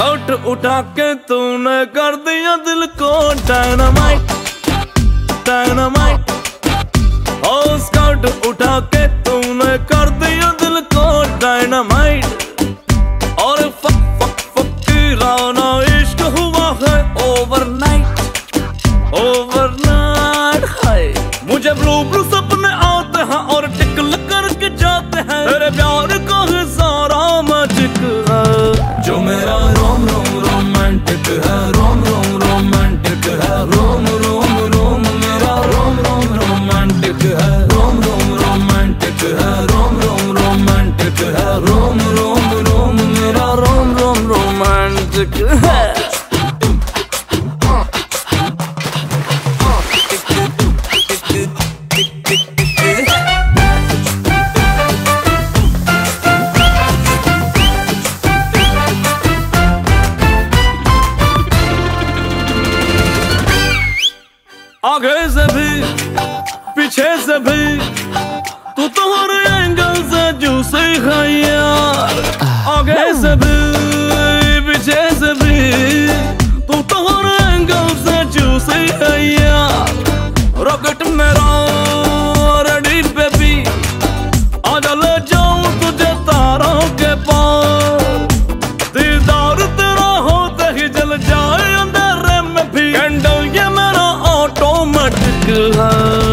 उठा के तूने कर दिया दिल को डायनामाइट डायनामाइट ओ स्काउट उठा के तूने कर दिया दिल को डायनामाइट और फक फक इश्क हुआ है ओवरनाइट ओवरनाइट हाय। मुझे ब्लू ब्लू सपने आते हैं और टिकल करके जाते हैं। तेरे रोमांटिक है रोम रोम रोम मेरा रोम रोम रोमांटिक है आगे से भी पीछे से भी तू तो हर एंगल से जूसे यार आगे से भी पीछे से भी तू तो हर एंगल से जूसे है रॉकेट मेरा रेडी बेबी आजा ले जाऊँ तुझे तारों के पार दीदार तेरा होते ही जल जाए अंधेरे में भी। कैंडल ये मेरा ऑटोमेटिक है।